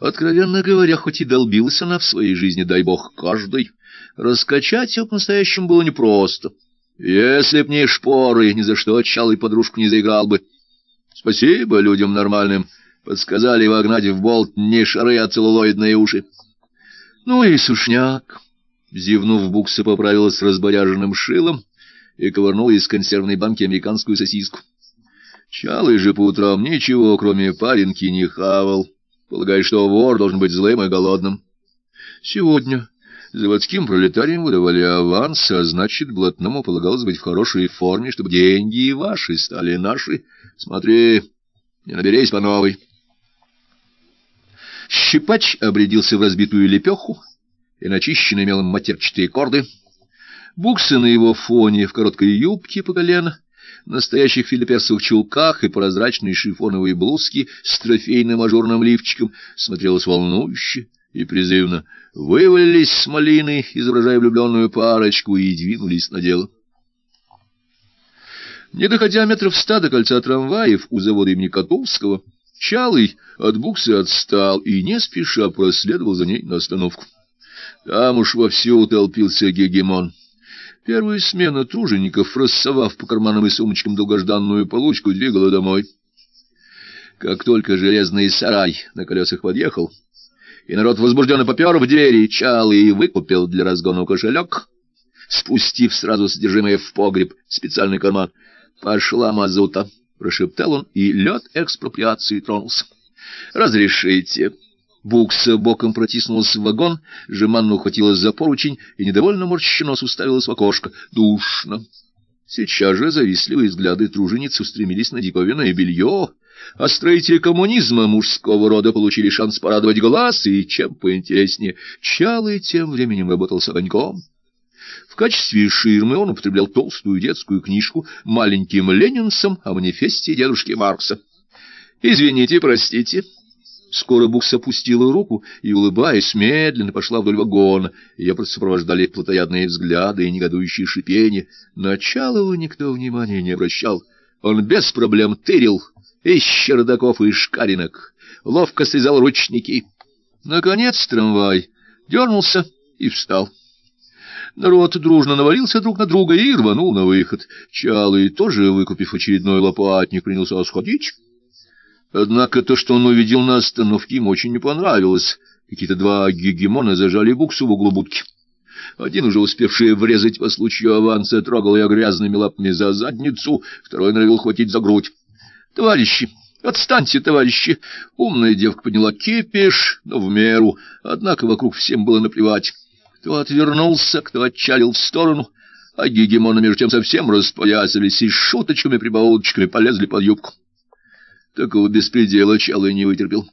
[SPEAKER 1] Откровенно говоря, хоть и долбилась она в своей жизни, дай бог, каждый, раскачать ее по-настоящему было непросто. Если б не шпоры, ни за что отчал и подружку не заиграл бы. Спасибо людям нормальным, подсказали вогнать в болт не шары, а целлулоидные уши. Ну и сушняк. Зевнув, букса поправилась разборяженным шилом и ковырнула из консервной банки американскую сосиску. Чалый же по утрам ничего, кроме паренки, не хавал, полагая, что вор должен быть злым и голодным. Сегодня заводским пролетариям выдавали аванс, а значит, блатному полагалось быть в хорошей форме, чтобы деньги и ваши стали наши. Смотри, не наберись по новой. Щипач обрядился в разбитую лепеху, и начищенные мелом матерчатые корды. Буксы на его фоне в короткой юбке по колено, настоящих филипперсовых чулках и прозрачной шифоновой блузке с трофейным ажурным лифчиком смотрелось волнующе и призывно. Вывалились с малины, изображая влюбленную парочку, и двинулись на дело. Не доходя метров ста до кольца трамваев у завода имени Котовского, Чалый от буксы отстал и не спеша проследовал за ней на остановку. Там уж вовсю утолпился гегемон. Первая смена тружеников, рассовав по карманам и сумочкам долгожданную получку, двигала домой. Как только железный сарай на колесах подъехал, и народ возбужденно попер в двери, чал и выкупил для разгона кошелек, спустив сразу содержимое в погреб, специальный карман. «Пошла мазута», — прошептал он, и лед экспроприации тронулся. «Разрешите». Букса боком протиснулась в вагон, жеманно ухватилась за поручень и недовольно морща нос уставилась в окошко. Душно. Сейчас же завистливые взгляды тружениц устремились на диковинное белье, а строители коммунизма мужского рода получили шанс порадовать глаз, и, чем поинтереснее, Чалый тем временем работал с огоньком. В качестве ширмы он употреблял толстую детскую книжку маленьким ленинцем о манифесте дедушки Маркса. «Извините, простите», Скоро Букс опустила руку и, улыбаясь, медленно пошла вдоль вагона. Ее просто сопровождали плотоядные взгляды и негодующие шипения. Началову никто внимания не обращал. Он без проблем тырил из чердаков и шкаринок, ловко срезал ручники. Наконец трамвай дернулся и встал. Народ дружно навалился друг на друга и рванул на выход. Чалый, тоже выкупив очередной лопатник, принялся сходить. Однако то, что он увидел на остановке, ему очень не понравилось. Какие-то два гегемона зажали буксу в углу будки. Один, уже успевший врезать по случаю аванса, трогал ее грязными лапами за задницу, второй норовил хватить за грудь. — Товарищи, отстаньте, товарищи! Умная девка подняла кипиш, но в меру, однако вокруг всем было наплевать. Кто отвернулся, кто отчалил в сторону, а гегемоны между тем совсем распоясались и шуточками-прибауточками полезли под юбку. Такого беспредела Чалый не вытерпел.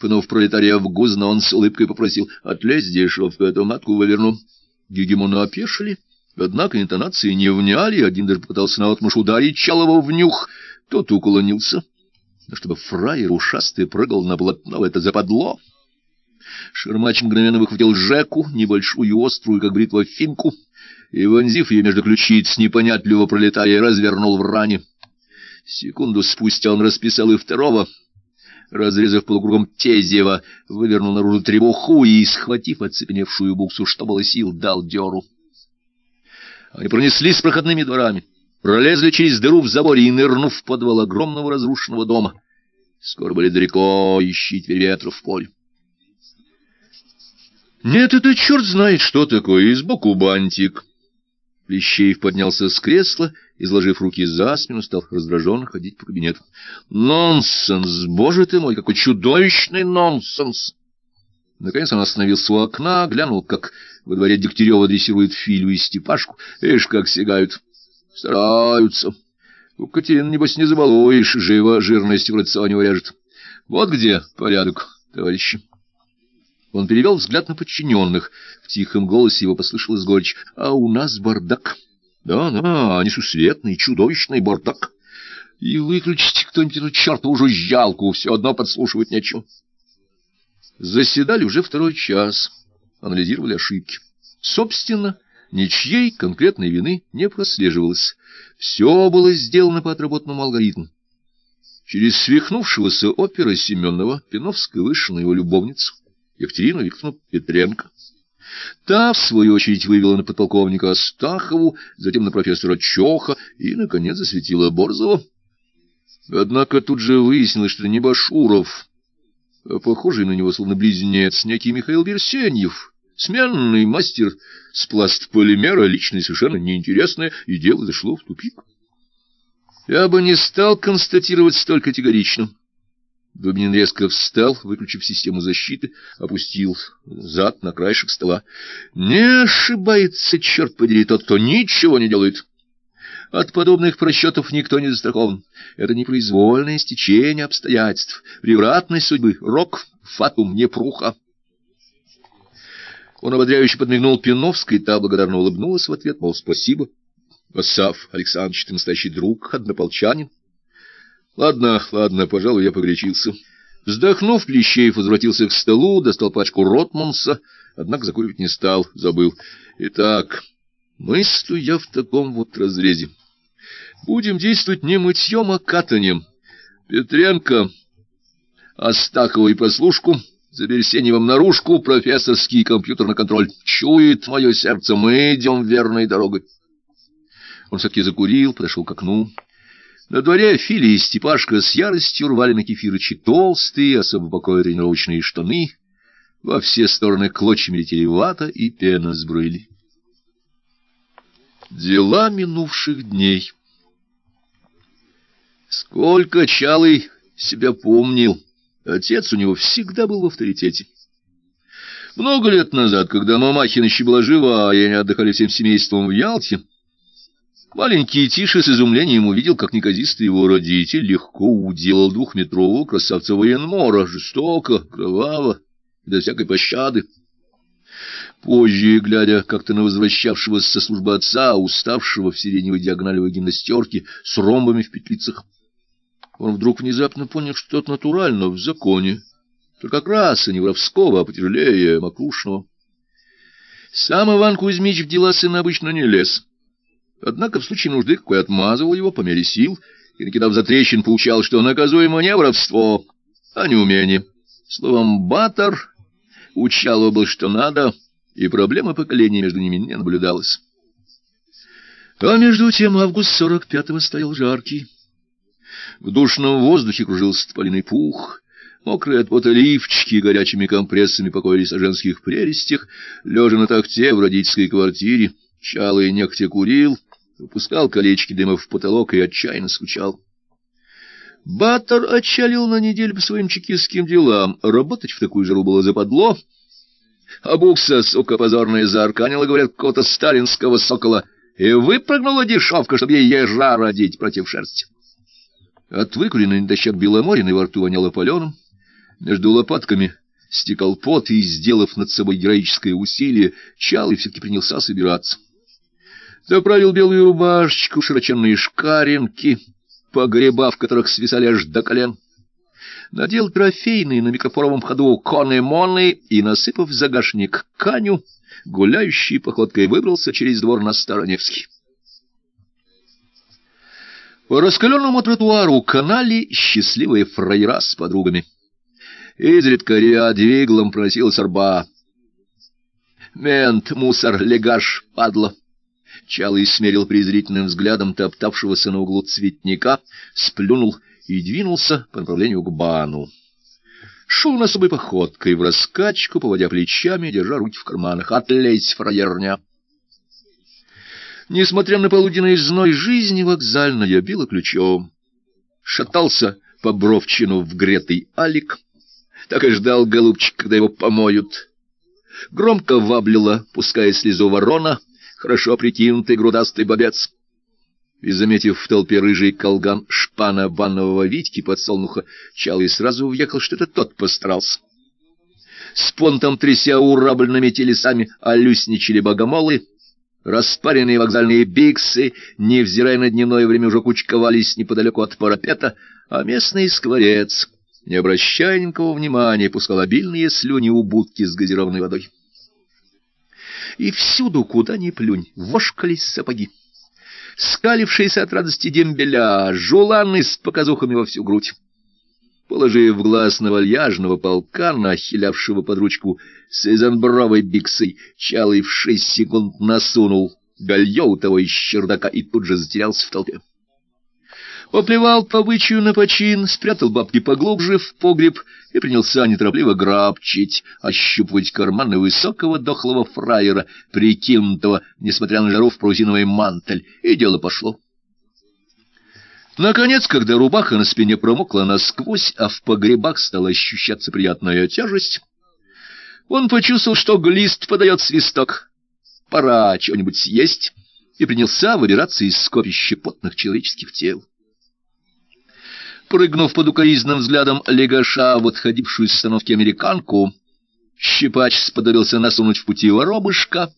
[SPEAKER 1] Пнув пролетария в гузно, он с улыбкой попросил «Отлезь дешевку, эту матку выверну». Гегемоны опешили, однако интонации не вняли, один даже попытался наотмашь ударить Чалова в нюх, тот уклонился. Но чтобы фраер ушастый прыгал на блатного, это западло. Шермач мгновенно выхватил Жеку, небольшую острую, как бритва, финку, и, вонзив ее между ключиц непонятливого пролетария, развернул в ране. Секунду спустя он расписал и второго, разрезав полукругом Тезева, вывернул наружу требуху и, схватив оцепеневшую буксу, что было сил, дал дёру. Они пронеслись проходными дворами, пролезли через дыру в заборе и, нырнув в подвал огромного разрушенного дома, скоро были далеко, ищить ветров в поле. Нет, это черт знает, что такое, и сбоку бантик. Плещеев поднялся с кресла, изложив руки за спину, стал раздраженно ходить по кабинету. «Нонсенс! Боже ты мой, какой чудовищный нонсенс!» Наконец он остановился у окна, глянул, как во дворе Дегтярева дрессирует Филю и Степашку. Ишь, как сигают. Стараются. У Катерины, небось, не забалуешь, живо жирность в рационе урежет. Вот где порядок, товарищи. Он перевел взгляд на подчиненных. В тихом голосе его послышалась горечь. — А у нас бардак. Да, да, несусветный, чудовищный бардак. И выключите кто-нибудь эту чертову жужжалку, все одно подслушивать нечего. Заседали уже второй час, анализировали ошибки. Собственно, ничьей конкретной вины не прослеживалось. Все было сделано по отработанному алгоритму. Через свихнувшегося опера Семенова Пиновская вышла на его любовницу. Екатерину Викторовну Петренко. Та, в свою очередь, вывела на подполковника Астахову, затем на профессора Чоха и, наконец, засветила Борзова. Однако тут же выяснилось, что не Башуров, а похожий на него, словно близнец, некий Михаил Берсеньев, сменный мастер с пластполимера, личность совершенно неинтересная, и дело зашло в тупик. Я бы не стал констатировать столь категорично. Дубинин резко встал, выключив систему защиты, опустил зад на краешек стола. Не ошибается, черт подери, тот, кто ничего не делает. От подобных просчетов никто не застрахован. Это непроизвольное стечение обстоятельств, превратность судьбы, рок, фатум, непруха. Он ободряюще подмигнул Пиновской, та благодарно улыбнулась в ответ, мол, спасибо. Осав Александрович, ты настоящий друг, однополчанин. Ладно, ладно, пожалуй, я погорячился. Вздохнув, Плещеев возвратился к столу, достал пачку Ротманса, однако закуривать не стал, забыл. Итак, мыслю я в таком вот разрезе. Будем действовать не мытьем, а катанием. Петренко, Астахова и прослушку, за Берсеневым наружку, профессорский компьютерный контроль. Чует мое сердце, мы идем верной дорогой. Он все-таки закурил, подошел к окну. На дворе Фили и Степашка с яростью рвали на кефирычи толстые, особо покоя тренировочные штаны. Во все стороны клочьями летели вата и пена с брыли. Дела минувших дней Сколько Чалый себя помнил, отец у него всегда был в авторитете. Много лет назад, когда Мамахина еще была жива, и они отдыхали всем семейством в Ялте, Маленький Тиша с изумлением увидел, как неказистый его родитель легко уделал двухметрового красавца военмора, жестоко, кроваво, без всякой пощады. Позже, глядя как-то на возвращавшегося со службы отца, уставшего в сиреневой диагоналевой гимнастерке с ромбами в петлицах, он вдруг внезапно понял, что это натурально, в законе. только раз не воровского, а потяжелее макушного. Сам Иван Кузьмич в дела сына обычно не лез. Однако в случае нужды какой отмазывал его по мере сил и, накидав за трещин, поучал, что наказуемо не воровство, а не умение. Словом, батор учал его был, что надо, и проблемы поколения между ними не наблюдалось. А между тем август сорок пятого стоял жаркий. В душном воздухе кружился тополиный пух, мокрые от пота лифчики горячими компрессами покоились о женских прелестях, лежа на такте в родительской квартире, чалый нехотя курил, выпускал колечки дыма в потолок и отчаянно скучал. Баттер отчалил на неделю по своим чекистским делам, работать в такую жару было западло, а букса, сука позорная, заарканила, говорят, какого-то сталинского сокола, и выпрыгнула дешевка, чтобы ей ежа родить против шерсти. От выкуренной недощак беломориной во рту воняло паленым, между лопатками стекал пот, и, сделав над собой героическое усилие, Чалый все-таки принялся собираться. Заправил белую рубашечку, широченные шкаринки, погреба, в которых свисали аж до колен. Надел трофейные на микрофоровом ходу коны-моны и, насыпав загашник каню, гуляющий походкой выбрался через двор на Староневский. По раскаленному тротуару канали счастливые фраера с подругами. Изредка ряд двиглом проносилась арба. Мент, мусор, легаш, падла. Чалый смерил презрительным взглядом топтавшегося на углу цветника, сплюнул и двинулся по направлению к бану. Шел на собой походкой, в раскачку, поводя плечами, держа руки в карманах. «Отлезь, фраерня!» Несмотря на полуденный зной жизни, вокзальная била ключом. Шатался по бровчину в гретый алик, так и ждал голубчик, когда его помоют. Громко ваблила, пуская слезу ворона, хорошо прикинутый грудастый бобец. И, заметив в толпе рыжий колган шпана банного Витьки подсолнуха, Чалый сразу въехал, что это тот постарался. С понтом тряся урабленными телесами, алюсничали богомолы, распаренные вокзальные биксы, невзирая на дневное время, уже кучковались неподалеку от парапета, а местный скворец, не обращая никакого внимания, пускал обильные слюни у будки с газированной водой и всюду, куда ни плюнь, вошкались сапоги. Скалившиеся от радости дембеля, жуланы с показухами во всю грудь. Положив глаз на вальяжного полка, нахилявшего под ручку с изенбровой биксой, Чалый в шесть секунд насунул галье у того из чердака и тут же затерялся в толпе поплевал по вычую на почин, спрятал бабки поглубже в погреб и принялся неторопливо грабчить, ощупывать карманы высокого дохлого фраера, прикинутого, несмотря на жару, в прузиновый мантель, и дело пошло. Наконец, когда рубаха на спине промокла насквозь, а в погребах стала ощущаться приятная тяжесть, он почувствовал, что глист подает свисток. Пора чего-нибудь съесть, и принялся выбираться из скопища потных человеческих тел. Прыгнув под укоризным взглядом легаша в отходившую с остановки американку, щипач сподобился насунуть в пути воробышка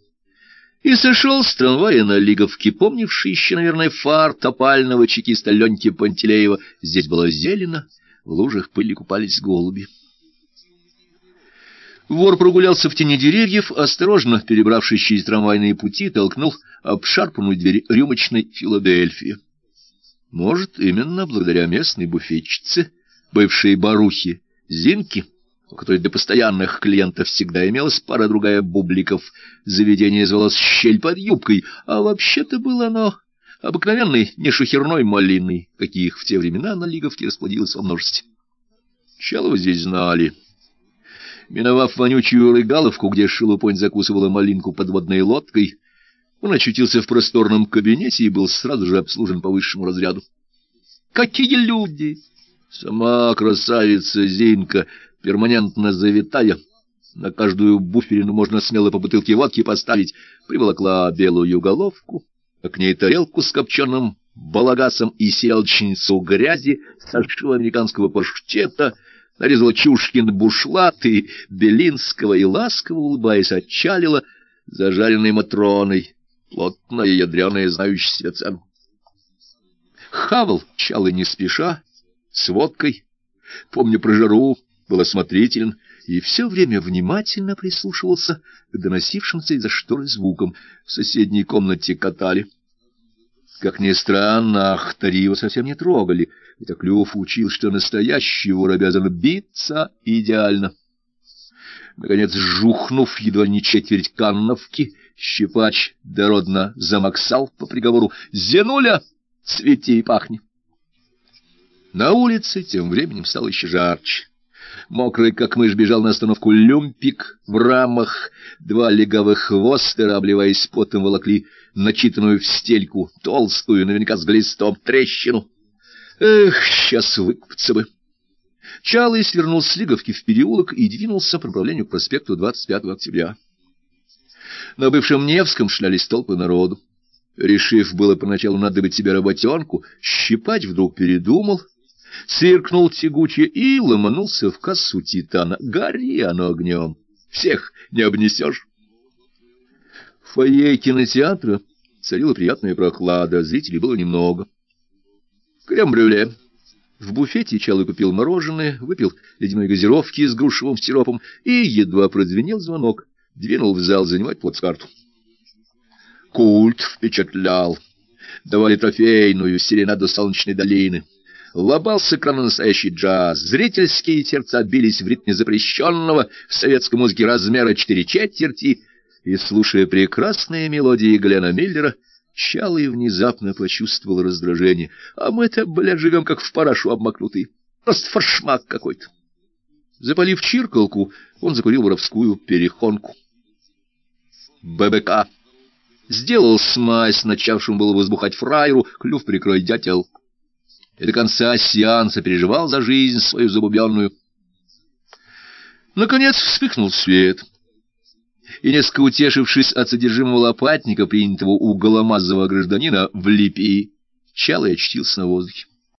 [SPEAKER 1] и сошел с трамвая на Лиговке, помнивший еще, наверное, фар топального чекиста Леньки Пантелеева. Здесь было зелено, в лужах пыли купались голуби. Вор прогулялся в тени деревьев, осторожно перебравшись через трамвайные пути, толкнул обшарпанную дверь рюмочной Филадельфии. Может, именно благодаря местной буфетчице, бывшей барухе Зинке, у которой для постоянных клиентов всегда имелась пара-другая бубликов, заведение звалось «Щель под юбкой», а вообще-то было оно обыкновенной нешухерной малиной, каких в те времена на Лиговке расплодилось во множестве. Чалова здесь знали. Миновав вонючую рыгаловку, где шелупонь закусывала малинку подводной лодкой, он очутился в просторном кабинете и был сразу же обслужен по высшему разряду. Какие люди! Сама красавица Зинка, перманентно завитая, на каждую буферину можно смело по бутылке водки поставить, приволокла белую головку, а к ней тарелку с копченым балагасом и селчницу грязи со американского паштета, нарезала Чушкин бушлаты, Белинского и ласково улыбаясь отчалила зажаренной Матроной плотная, ядреная, знающая себе цену. Хавал чалы не спеша, с водкой, помню про жару, был осмотрителен и все время внимательно прислушивался к доносившимся из-за шторы звукам. В соседней комнате катали. Как ни странно, Ахтари его совсем не трогали, хотя Клюв учил, что настоящий вор обязан биться идеально. Наконец, жухнув едва не четверть канновки, щипач дородно замоксал по приговору «Зенуля, цвети и пахни!» На улице тем временем стало еще жарче. Мокрый, как мышь, бежал на остановку люмпик в рамах. Два легавых хвостера, обливаясь потом, волокли начитанную в стельку, толстую, наверняка с глистом, трещину. Эх, сейчас выкупаться бы. Чалый свернул с Лиговки в переулок и двинулся по направлению к проспекту 25 октября. На бывшем Невском шлялись толпы народу. Решив было поначалу надыбать себе работенку, щипать вдруг передумал — сверкнул тягуче и ломанулся в кассу Титана. Гори оно огнем, всех не обнесешь. В фойе кинотеатра царила приятная прохлада, зрителей было немного. Крем-брюле. В буфете Чалый купил мороженое, выпил ледяной газировки с грушевым сиропом и, едва прозвенел звонок, двинул в зал занимать плацкарту. Культ впечатлял. Давали трофейную серенаду солнечной долины — лобал с экрана настоящий джаз. Зрительские сердца бились в ритме запрещенного в советской музыке размера четыре четверти, и, слушая прекрасные мелодии Глена Миллера, Чалый внезапно почувствовал раздражение. А мы-то, бля, живем как в парашу обмакнутые. Просто фаршмак какой-то. Запалив чиркалку, он закурил воровскую перехонку. ББК. Сделал смазь, начавшим было возбухать фраеру, клюв прикрой дятел и до конца сеанса переживал за жизнь свою забубенную. Наконец вспыхнул свет, и, несколько утешившись от содержимого лопатника, принятого у голомазового гражданина в Липии, Чалый очтился на воздухе.